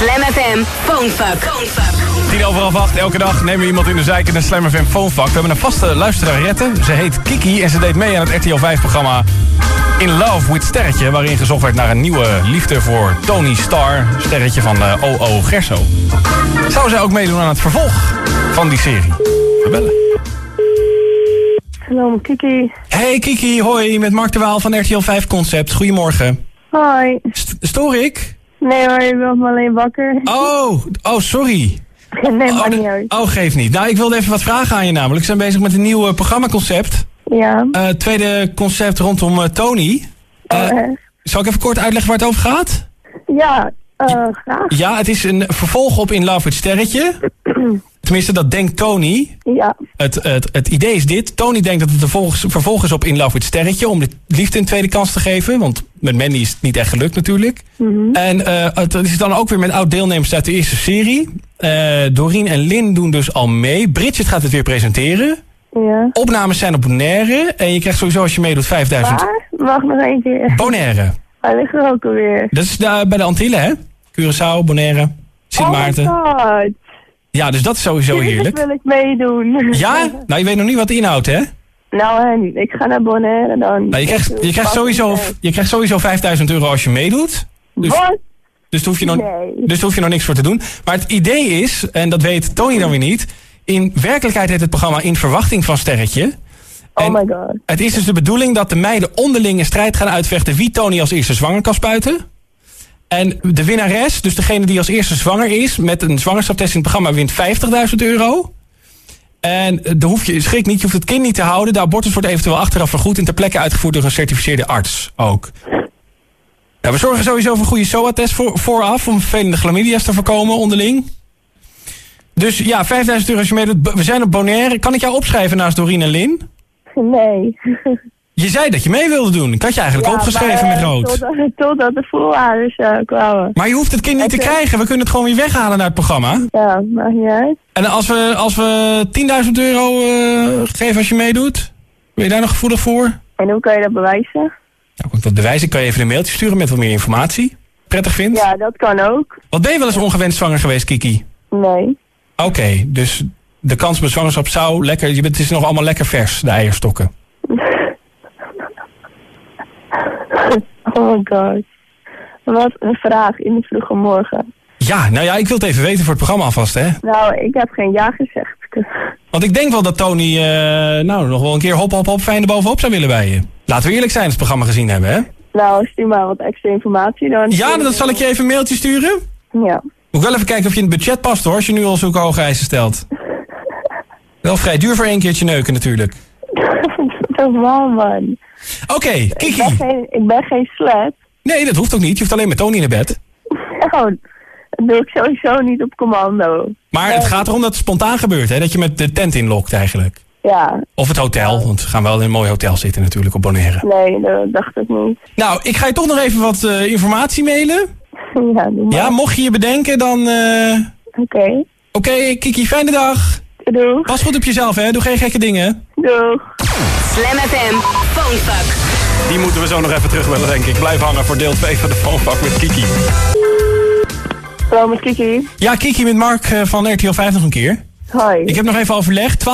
Slam FM Phonefuck. Tien over half acht, elke dag nemen we iemand in de zijk in een Slam FM Phonevak. We hebben een vaste luisterarette. Ze heet Kiki en ze deed mee aan het RTL 5-programma In Love with Sterretje... waarin gezocht werd naar een nieuwe liefde voor Tony Star, sterretje van uh, OO Gerso. Zou zij ook meedoen aan het vervolg van die serie? We bellen. Hallo, Kiki. Hey Kiki, hoi, met Mark de Waal van RTL 5 Concept. Goedemorgen. Hoi. St- stoor ik? Nee hoor, je wilt me alleen wakker. Oh, oh, sorry. nee, Oh, maakt de- niet uit. oh, geef niet. Nou, ik wilde even wat vragen aan je namelijk. We zijn bezig met een nieuw eh, programmaconcept. Ja. Eh, tweede concept rondom eh, Tony. Oh, echt? zal ik even kort uitleggen waar het over gaat? Ja, graag. Ja, het is een vervolg op In Love with Sterretje. Tenminste, dat denkt Tony. Ja. Het, het, het idee is dit. Tony denkt dat het een vervolg, vervolg is op In Love with Sterretje... om de liefde een tweede kans te geven. Want met Mandy is het niet echt gelukt natuurlijk. En eh, het is dan ook weer met oud-deelnemers uit de eerste serie. Eh Doreen en Lynn doen dus al mee. Bridget gaat het weer presenteren. Ja. Opnames zijn op Bonaire. En je krijgt sowieso als je meedoet 5000... Waar? Mag nog één keer. Bonaire. Hij ligt er ook alweer. Dat is daar bij de Antillen, hè? Curaçao, Bonaire, Sint Maarten. Oh my god. Ja, dus dat is sowieso heerlijk. wil ik meedoen. Ja? Nou, je weet nog niet wat de inhoud, hè? Nou, en ik ga naar Bonaire dan. Nou, je, krijgt, je, krijgt sowieso, je krijgt sowieso 5000 euro als je meedoet. Dus, Wat? dus, daar hoef je nog, Nee. dus hoef je nog niks voor te doen. Maar het idee is, en dat weet Tony dan weer niet... in werkelijkheid heet het programma In Verwachting van Sterretje. Oh my god. Het is dus de bedoeling dat de meiden onderling een strijd gaan uitvechten... wie Tony als eerste zwanger kan spuiten. En de winnares, dus degene die als eerste zwanger is... met een zwangerschapstest in het programma wint 50.000 euro. En eh, dan hoef je, schrik niet, je hoeft het kind niet te houden. De abortus wordt eventueel achteraf vergoed... en ter plekke uitgevoerd door een certificeerde arts ook. We zorgen sowieso voor een goede SOA-test voor, vooraf... om vervelende chlamydia's te voorkomen onderling. Dus ja, 5000 euro als je meedoet. We zijn op Bonaire. Kan ik jou opschrijven naast Doreen en Lin? Nee. Je zei dat je mee wilde doen. Ik had je eigenlijk Ja, opgeschreven maar, met eh, rood. Totdat, totdat de voorouders eh, kwamen. Maar je hoeft het kind niet te eh, krijgen. We kunnen het gewoon weer weghalen naar het programma. Ja, maakt niet uit. En als we, als we 10.000 euro eh, geven als je meedoet, ben je daar nog gevoelig voor? En hoe kan je dat bewijzen? Nou, dat bewijzen? Kan je even een mailtje sturen met wat meer informatie. Prettig vindt? Ja, dat kan ook. Wat ben je wel eens ongewenst zwanger geweest, Kiki? Nee. Oké, dus de kans op zwangerschap zou lekker... Je bent, het is nog allemaal lekker vers, de eierstokken. Oh my god. Wat een vraag in de vroege morgen. Ja, nou ja, ik wil het even weten voor het programma alvast, hè. Nou, ik heb geen ja gezegd. Want ik denk wel dat Tony eh, nou, nog wel een keer hop, hop, hop, fijn erbovenop zou willen bij je. Laten we eerlijk zijn als het programma gezien hebben, hè? Nou, stuur maar wat extra informatie dan. Ja, dan zal ik je even een mailtje sturen. Ja. Moet wel even kijken of je in het budget past, hoor, als je nu al zulke hoge eisen stelt. Wel vrij duur voor één keertje neuken, natuurlijk. wel, man. Oké, Ik Kiki. ben geen, ik ben geen slet. Nee, dat hoeft ook niet. Je hoeft alleen met Tony naar bed. Nou, dat doe ik sowieso niet op commando. Maar het gaat erom dat het spontaan gebeurt, hè? Dat je met de tent inlokt, eigenlijk. Ja, Of het hotel, want we gaan wel in een mooi hotel zitten natuurlijk op Bonaire. nee, dat dacht ik niet. Nou, ik ga je toch nog even wat eh, informatie mailen. Ja, doe maar. Ja, mocht je je bedenken, dan... eh, Oké. Oké, Kiki, fijne dag. Doeg. Pas goed op jezelf, hè. Doe geen gekke dingen. Doeg. Slam FM Phonefuck. Die moeten we zo nog even terugbellen, denk ik. Blijf hangen voor deel 2 van de Phonepak met Kiki. Hallo met Kiki. Ja, Kiki met Mark eh, van RTL 5 nog een keer. Hoi. Ik heb nog even overlegd.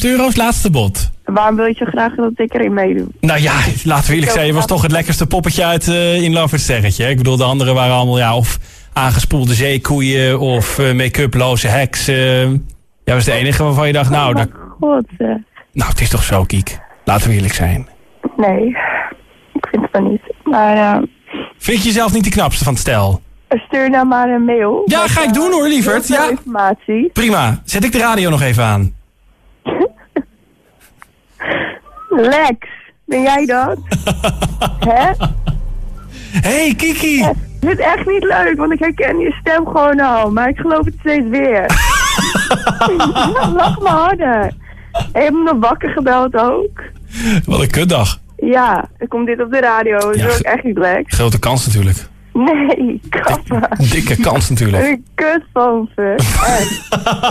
12.500 euro is laatste bod. Waarom wil je zo graag dat ik erin meedoe? Nou ja, laten we eerlijk zijn. Je was toch het lekkerste poppetje uit eh, in Love Sterretje. Ik bedoel, de anderen waren allemaal ja, of aangespoelde zeekoeien of eh, make-uploze heks. Jij was de enige waarvan je dacht, nou, oh god. nou, het is toch zo, Kiek. Laten we eerlijk zijn. Nee, ik vind het wel niet. Maar eh, Vind je jezelf niet de knapste van het stel? stuur nou maar een mail. Ja, ga ik eh, doen hoor, lieverd. Ja. informatie. Prima. Zet ik de radio nog even aan. Lex, ben jij dat? Hè? hey, Kiki. Ik vind het echt niet leuk, want ik herken je stem gewoon al. Maar ik geloof het steeds weer. Lach me harder. Heb je me nog wakker gebeld ook? Wat een kutdag. Ja, ik kom dit op de radio. Dat is ook echt niet leuk. Grote kans natuurlijk. Nee, kappen. Dikke kans natuurlijk. Een kut van ze.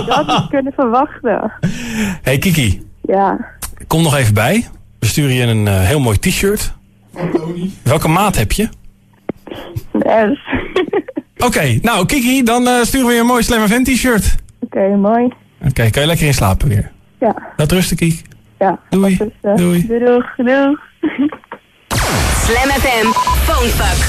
Dat had ik kunnen verwachten. Hey Kiki. Ja. Kom nog even bij. We sturen je een eh, heel mooi t-shirt. Welke maat heb je? S. Oké, nou Kiki, dan eh, sturen we je een mooi Slammer Vent t-shirt. Oké, mooi. Oké, kan je lekker in slapen weer? Ja. Laat rusten, Kiki. Ja, doei. Is, uh, doei. Doei. Doei. Slam FM, Phonefuck.